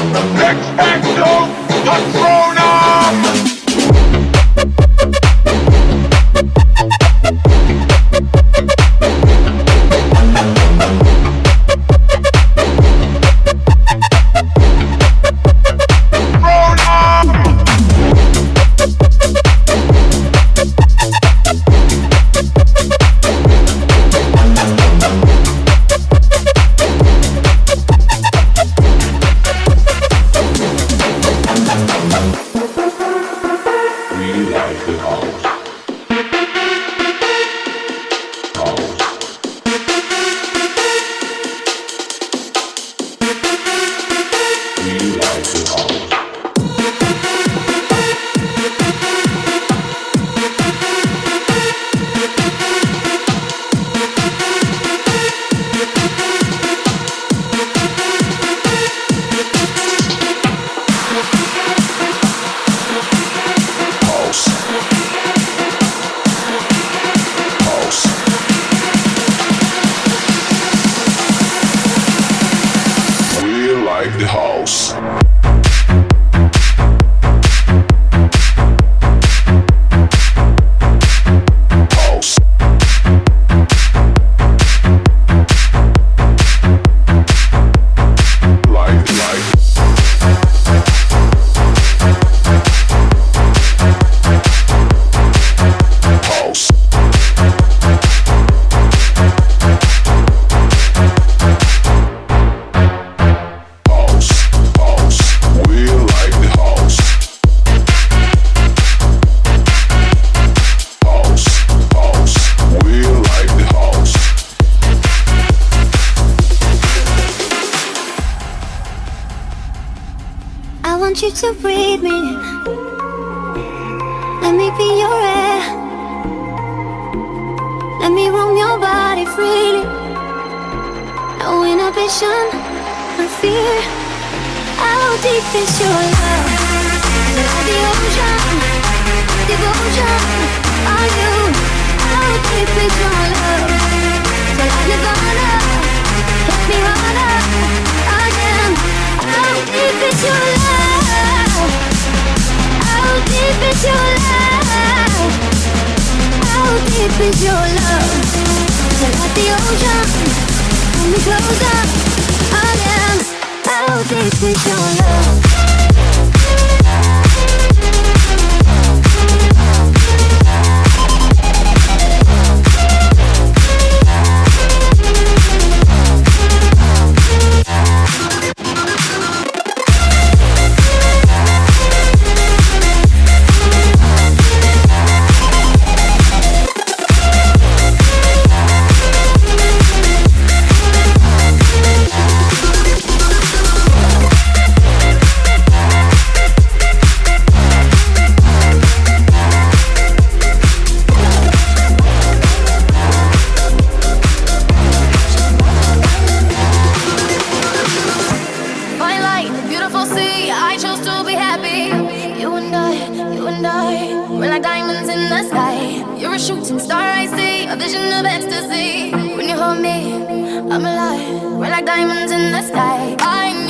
Expecto Patronum! the heart. deep is your love? Is it like the ocean? Pull me closer. I am. Oh, deep is your love? I'm alive. We're like diamonds in the sky. I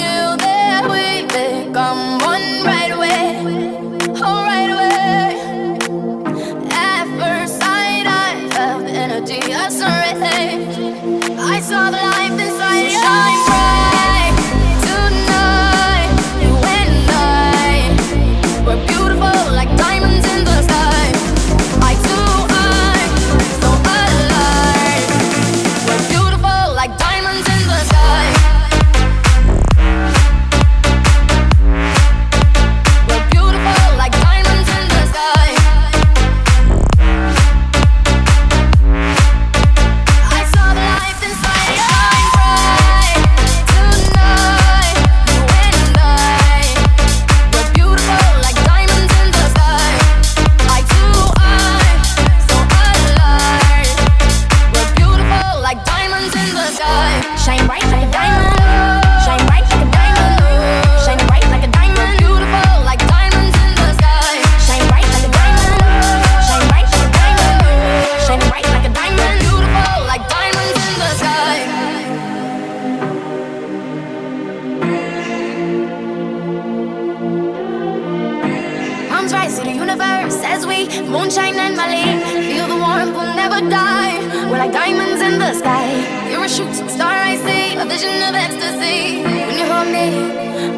Shooting star, I see. A vision of ecstasy. When you hold me,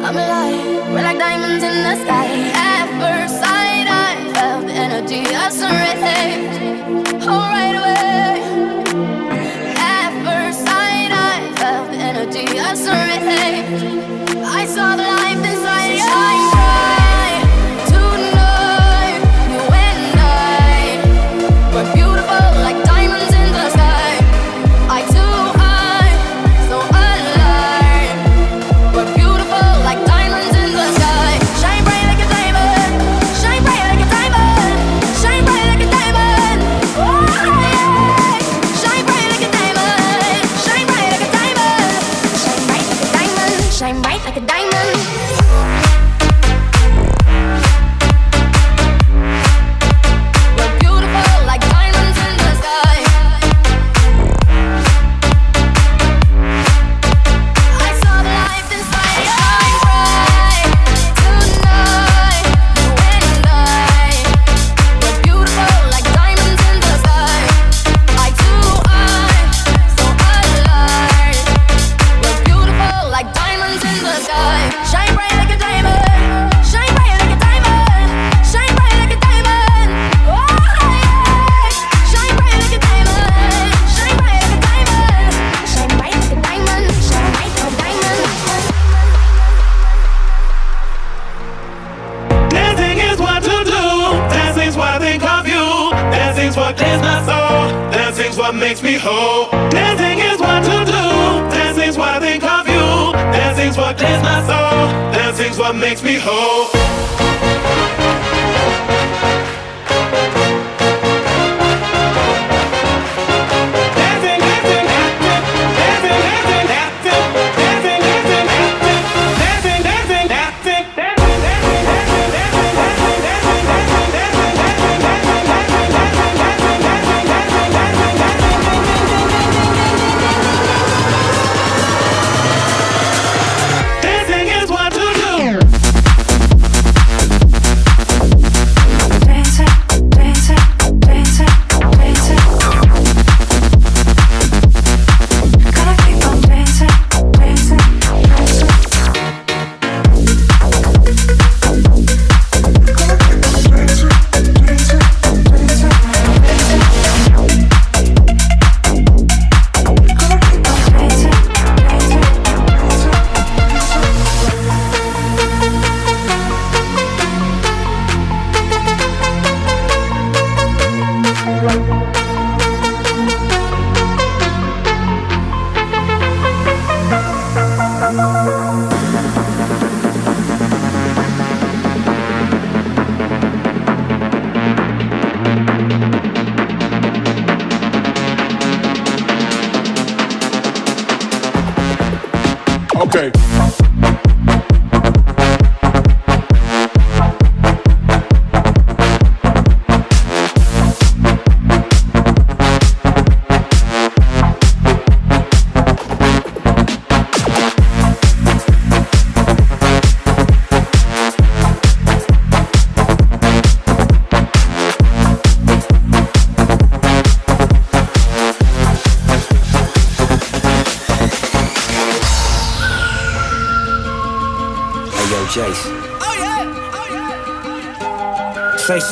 I'm alive. We're like diamonds in the sky. At first sight, I felt the energy of surrender. Oh, right away. At first sight, I felt the energy of surrender. I saw the life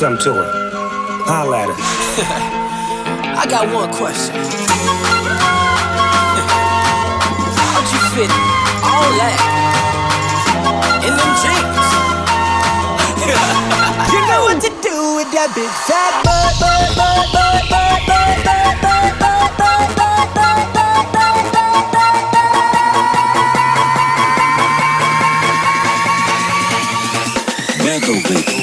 something to her. Holla at her. I got one question. How'd you fit all that in them jeans? you know what to do with that big fat butt, butt, butt, butt, butt, butt, butt, butt, butt, butt, butt. Wiggle, wiggle.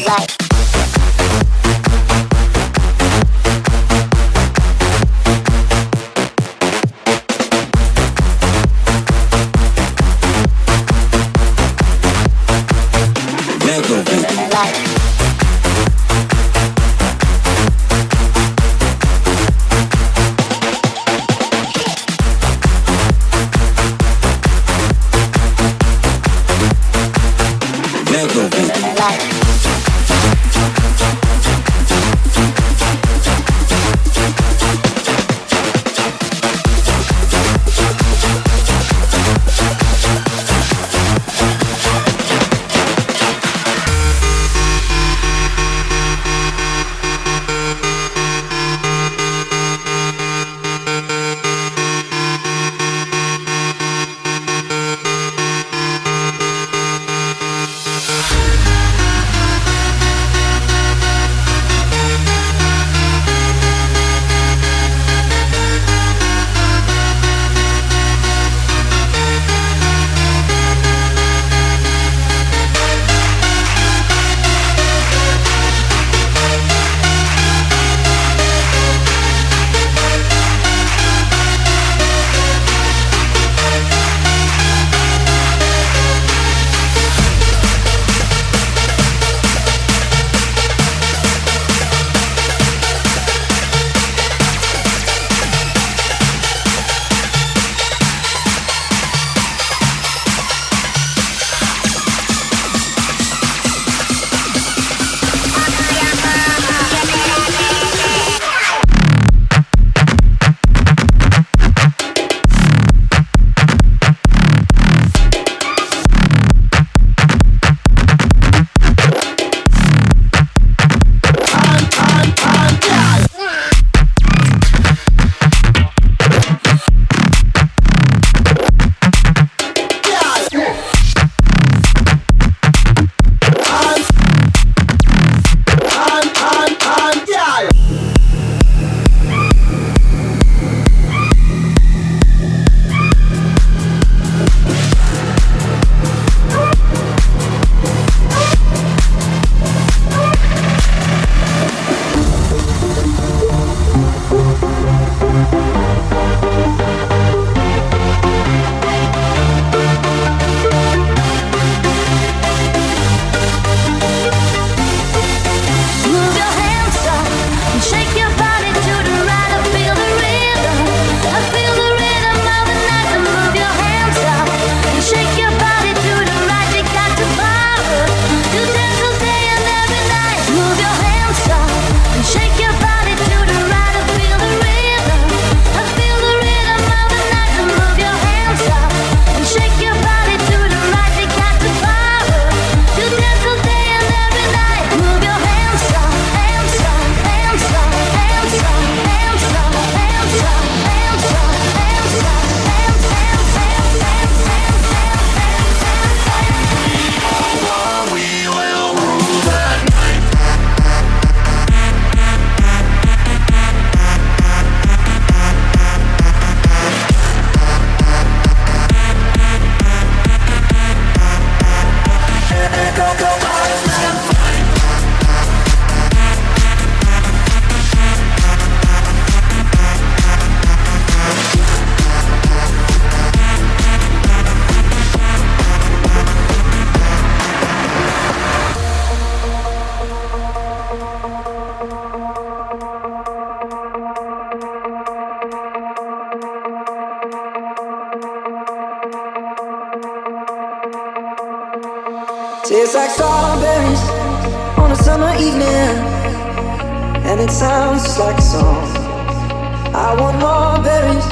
Tastes like strawberries on a summer evening, and it sounds just like a song. I want more berries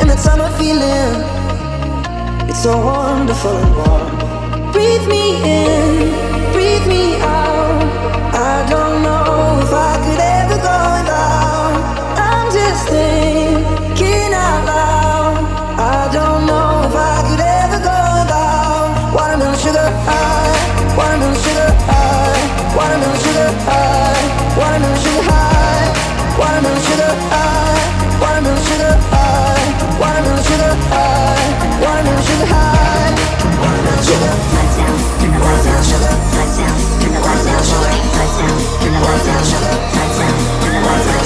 and that summer feeling. It's so wonderful and warm. Breathe me in, breathe me out. I don't know if I could lights out, shut the lights down, turn the lights down,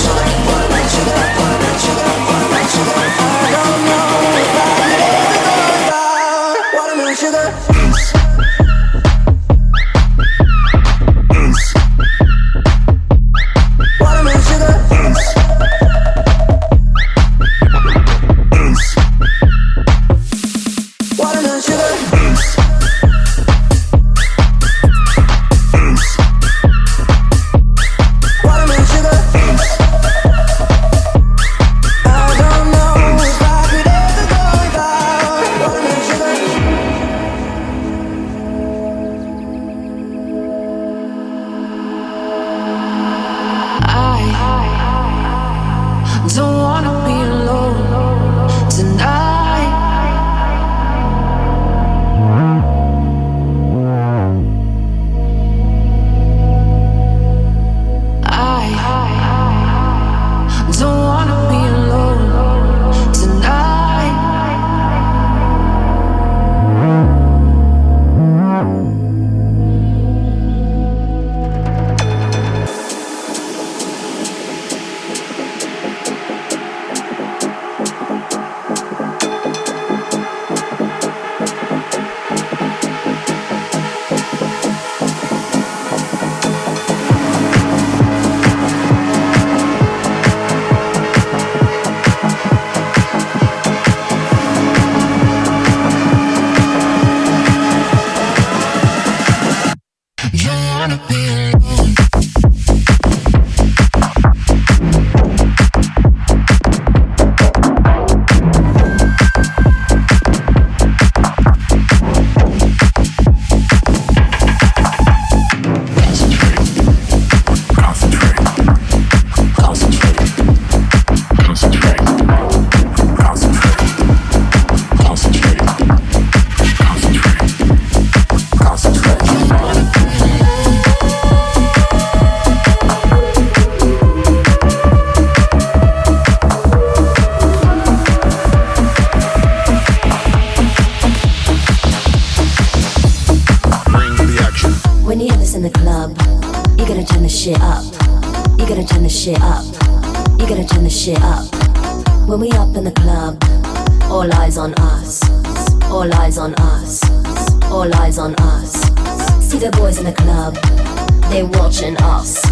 watching us.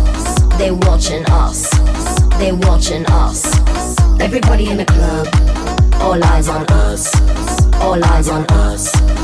They watching us. They watching us. Everybody in the club, all eyes on us. All eyes on us.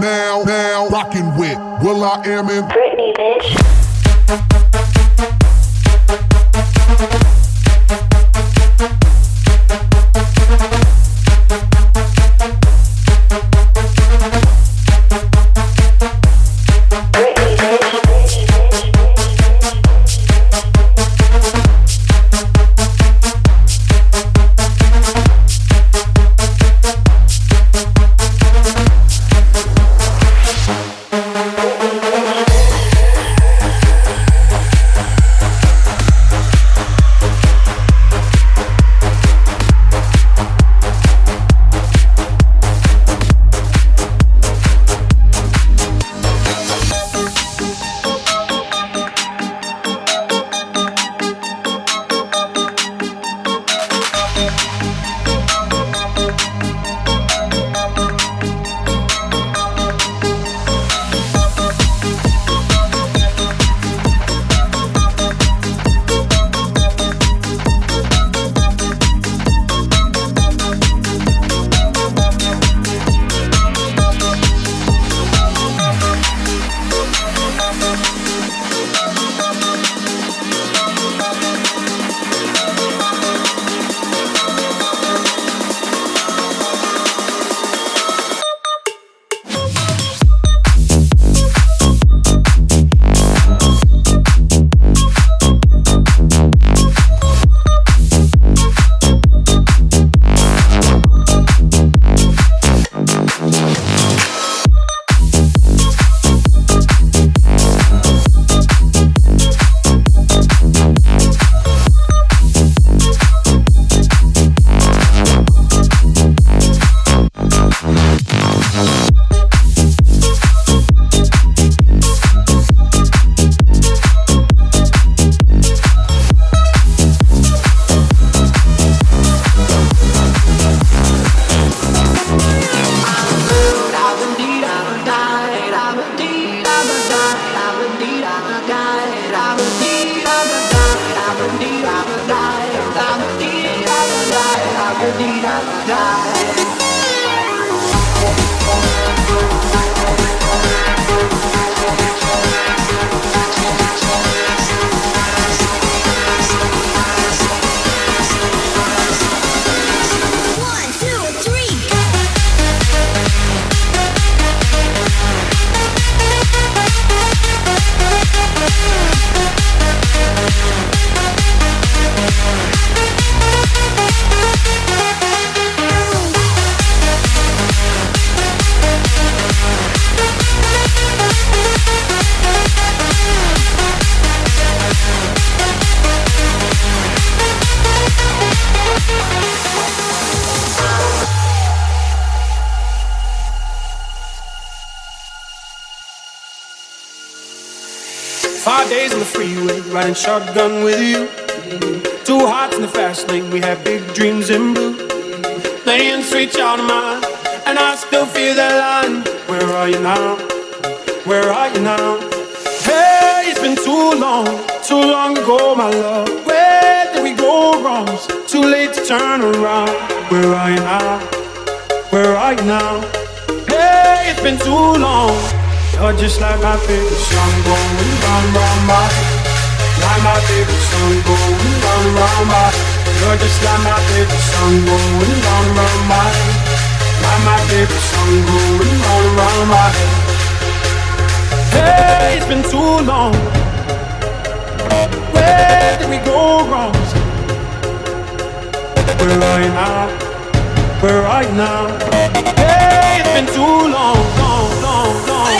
now, now rocking with will.i.am in Britney, bitch. days on the freeway, riding shotgun with you. Two hearts in the fast lane, we had big dreams in blue. Playing sweet child of mine, and I still feel that line. Where are you now? Where are you now? Hey, it's been too long, too long ago, my love. Where did we go wrong? It's too late to turn around. Where are you now? Where are you now? Hey, it's been too long. You're just like my favorite song going round round by. Like my favorite song going round round by. You're just like my favorite song going round round by. Like my favorite song going round round by. Hey, it's been too long. Where did we go wrong? We're right now. We're right now. Hey, it's been too long.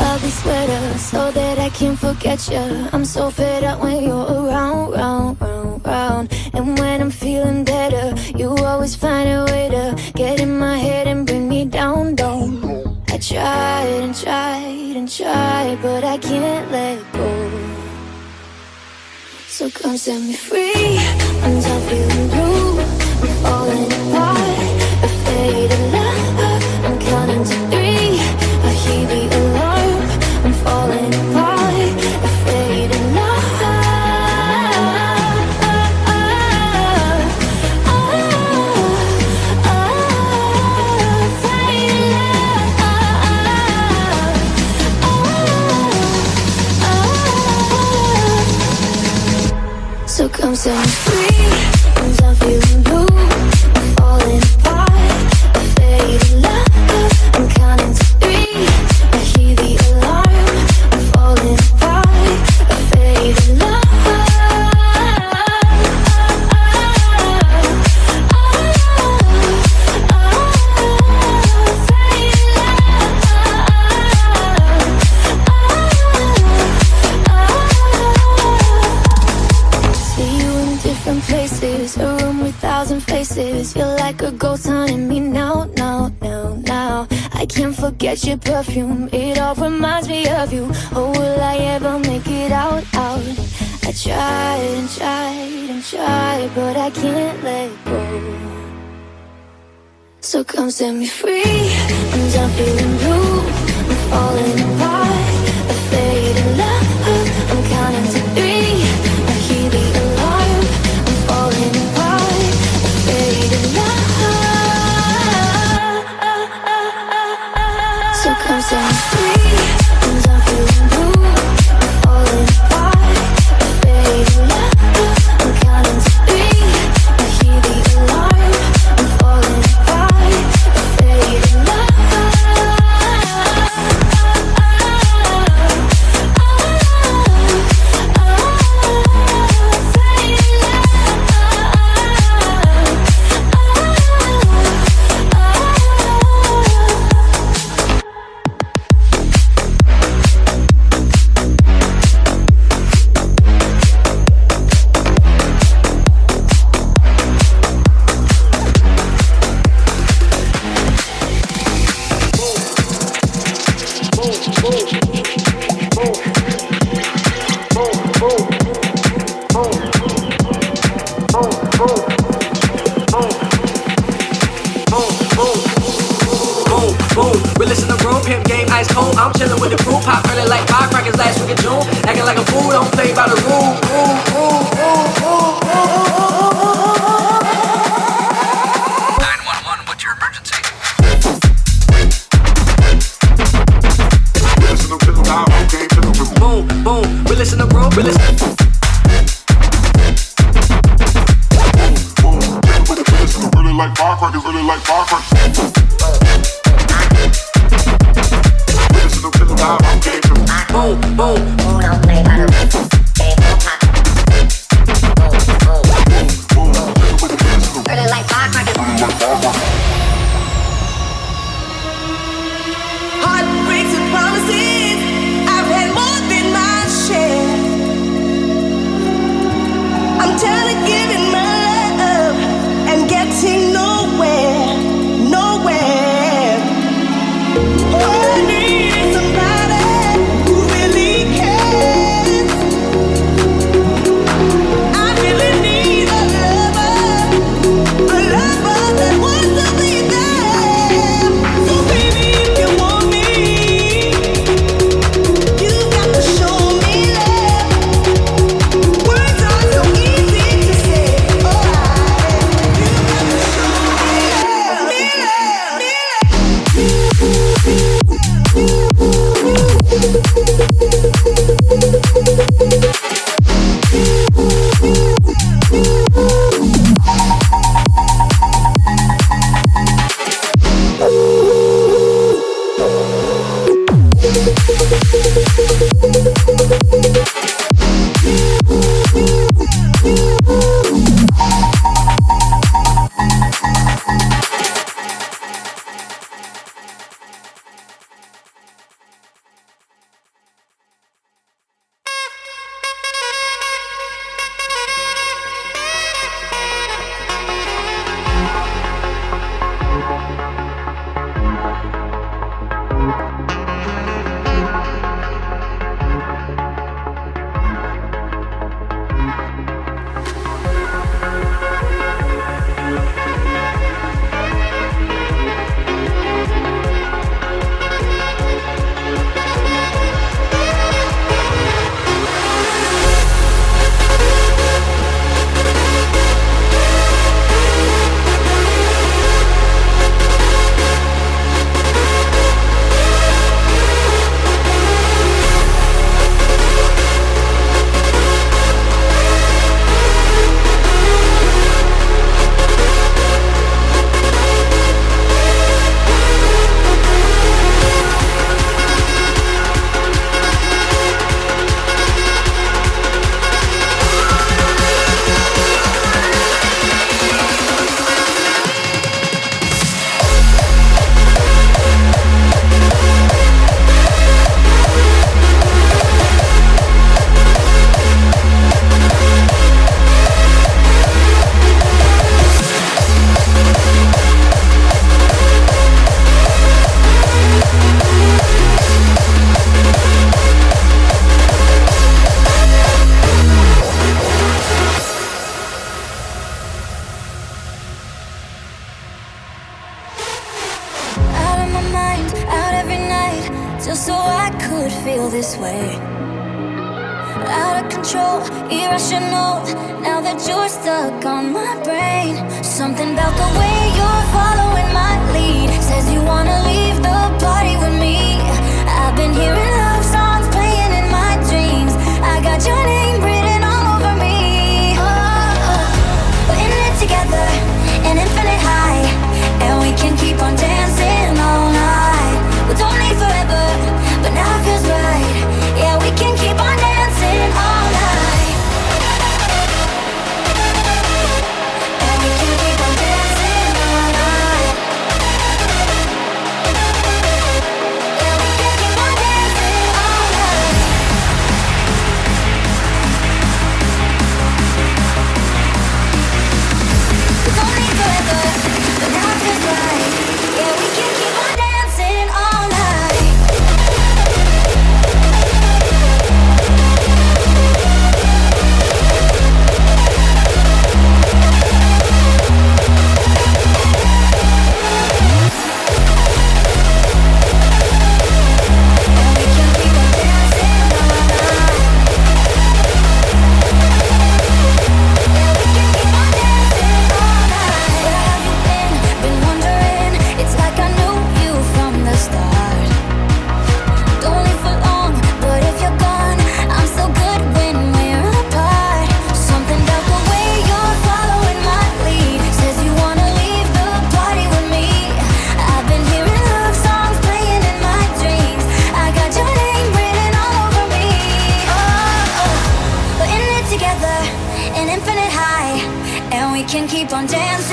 ugly sweater so that I can forget you. I'm so fed up when you're around, round, round, round. And when I'm feeling better, you always find a way to get in my head and bring me down, down. I tried and tried and tried, but I can't let go. So come set me free. I'm done feeling blue. I'm falling apart. Ghost haunting me now, now, now, now. I can't forget your perfume, it all reminds me of you. Oh, will I ever make it out, out? I tried and tried and tried, but I can't let go. So come set me free. I'm done feeling blue. I'm falling apart.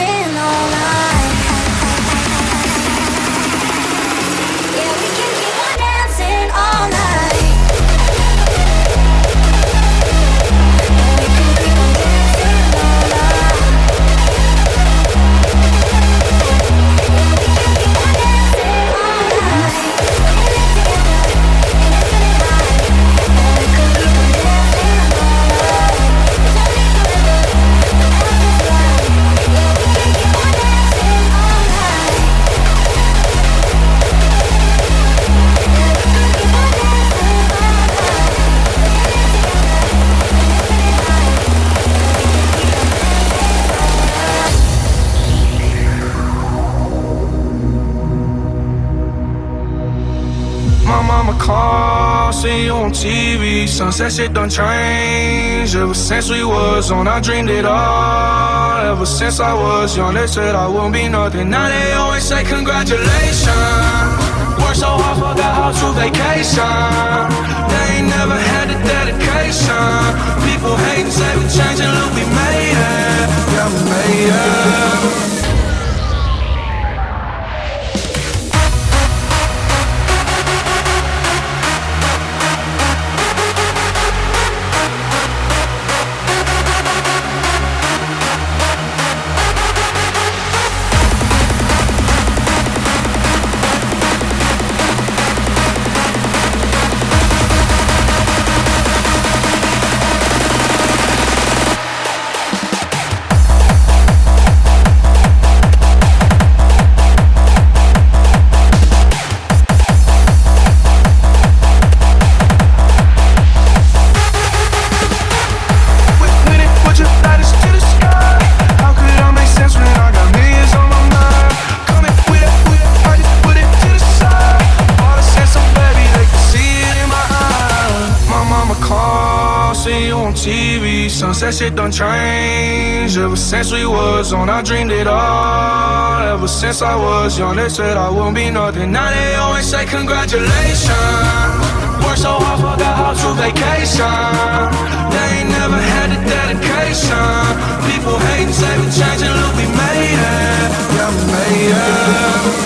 been all night. Sunset shit done changed. Ever since we was on, I dreamed it all. Ever since I was young, they said I won't be nothing. Now they always say congratulations. Worked so hard, forgot how to vacation. They ain't never had the dedication. People hate and say we changing, look, we made it. Yeah, we made it. Shit done changed. Ever since we was on, I dreamed it all. Ever since I was young, they said I wouldn't be nothing. Now they always say congratulations. Worked so hard, forgot how to vacation. They ain't never had the dedication. People hating, we changing, look, we made it. Yeah, we made it.